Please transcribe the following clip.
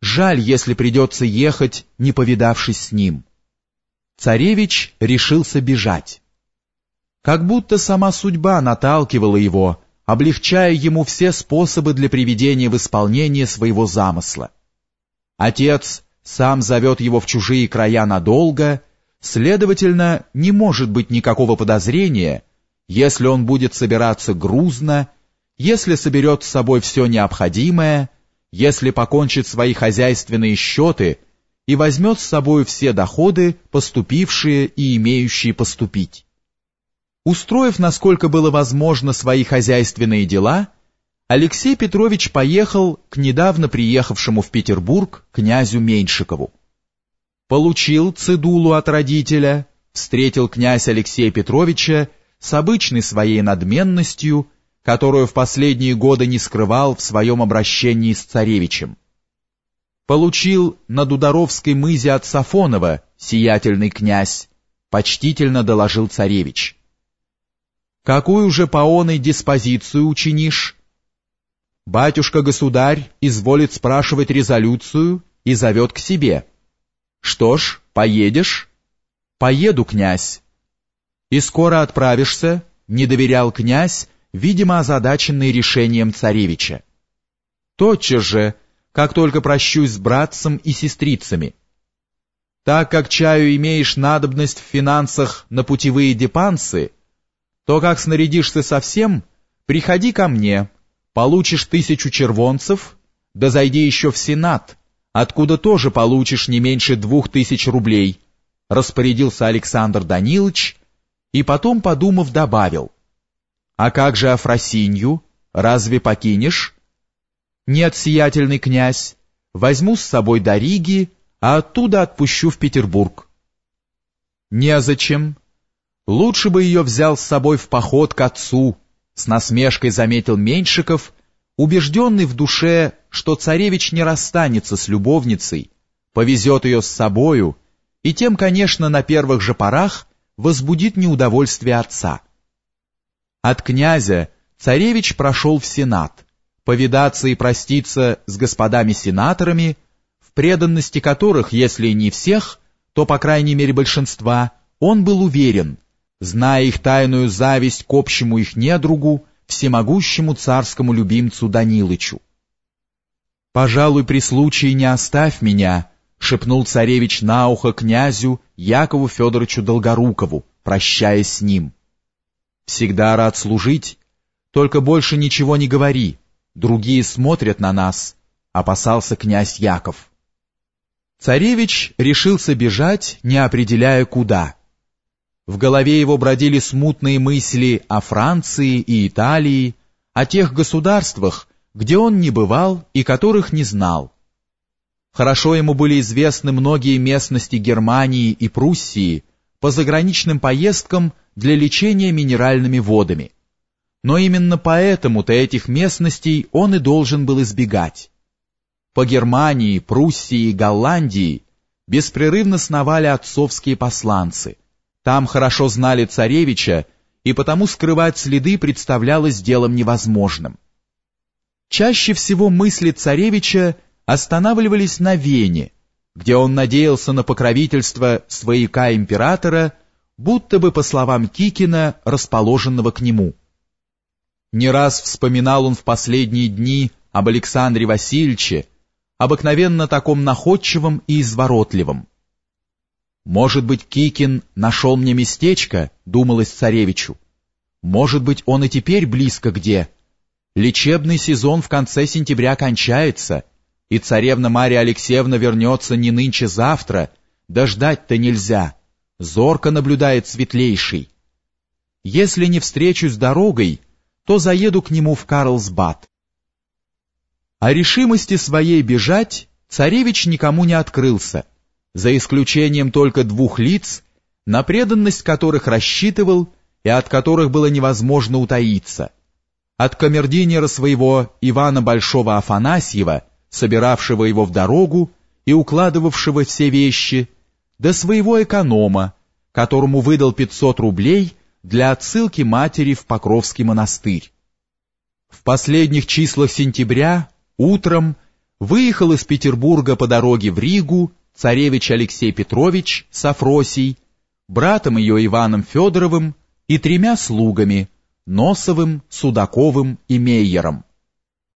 Жаль, если придется ехать, не повидавшись с ним. Царевич решился бежать. Как будто сама судьба наталкивала его, облегчая ему все способы для приведения в исполнение своего замысла. Отец сам зовет его в чужие края надолго, следовательно, не может быть никакого подозрения, если он будет собираться грузно, если соберет с собой все необходимое, если покончит свои хозяйственные счеты и возьмет с собой все доходы, поступившие и имеющие поступить. Устроив, насколько было возможно, свои хозяйственные дела, Алексей Петрович поехал к недавно приехавшему в Петербург князю Меньшикову. Получил цедулу от родителя, встретил князь Алексея Петровича с обычной своей надменностью, которую в последние годы не скрывал в своем обращении с царевичем. Получил на Дударовской мызе от Сафонова, сиятельный князь, почтительно доложил царевич. Какую же по оной диспозицию учинишь? Батюшка-государь изволит спрашивать резолюцию и зовет к себе. Что ж, поедешь? Поеду, князь. И скоро отправишься, не доверял князь, видимо озадаченный решением царевича. Тотчас же, как только прощусь с братцем и сестрицами. Так как чаю имеешь надобность в финансах на путевые депансы, то как снарядишься совсем, приходи ко мне, получишь тысячу червонцев, да зайди еще в Сенат, откуда тоже получишь не меньше двух тысяч рублей, распорядился Александр Данилович и потом, подумав, добавил, «А как же Афросинью? Разве покинешь?» «Нет, сиятельный князь, возьму с собой до Риги, а оттуда отпущу в Петербург». «Незачем. Лучше бы ее взял с собой в поход к отцу», с насмешкой заметил Меньшиков, убежденный в душе, что царевич не расстанется с любовницей, повезет ее с собою, и тем, конечно, на первых же порах возбудит неудовольствие отца. От князя царевич прошел в Сенат, повидаться и проститься с господами-сенаторами, в преданности которых, если не всех, то, по крайней мере, большинства, он был уверен, зная их тайную зависть к общему их недругу, всемогущему царскому любимцу Данилычу. «Пожалуй, при случае не оставь меня», — шепнул царевич на ухо князю Якову Федоровичу Долгорукову, прощаясь с ним. «Всегда рад служить, только больше ничего не говори, другие смотрят на нас», — опасался князь Яков. Царевич решился бежать, не определяя куда. В голове его бродили смутные мысли о Франции и Италии, о тех государствах, где он не бывал и которых не знал. Хорошо ему были известны многие местности Германии и Пруссии по заграничным поездкам для лечения минеральными водами. Но именно поэтому-то этих местностей он и должен был избегать. По Германии, Пруссии и Голландии беспрерывно сновали отцовские посланцы. Там хорошо знали царевича, и потому скрывать следы представлялось делом невозможным. Чаще всего мысли царевича останавливались на Вене, где он надеялся на покровительство свояка императора, будто бы по словам Кикина, расположенного к нему. Не раз вспоминал он в последние дни об Александре Васильевиче, обыкновенно таком находчивом и изворотливом. «Может быть, Кикин нашел мне местечко?» — думалось царевичу. «Может быть, он и теперь близко где?» Лечебный сезон в конце сентября кончается, и царевна Марья Алексеевна вернется не нынче-завтра, дождать-то нельзя, зорко наблюдает светлейший. Если не встречусь дорогой, то заеду к нему в Карлсбад. О решимости своей бежать царевич никому не открылся, за исключением только двух лиц, на преданность которых рассчитывал и от которых было невозможно утаиться — от камердинера своего Ивана Большого Афанасьева, собиравшего его в дорогу и укладывавшего все вещи, до своего эконома, которому выдал 500 рублей для отсылки матери в Покровский монастырь. В последних числах сентября, утром, выехал из Петербурга по дороге в Ригу царевич Алексей Петрович с Афросий, братом ее Иваном Федоровым и тремя слугами Носовым, Судаковым и Мейером.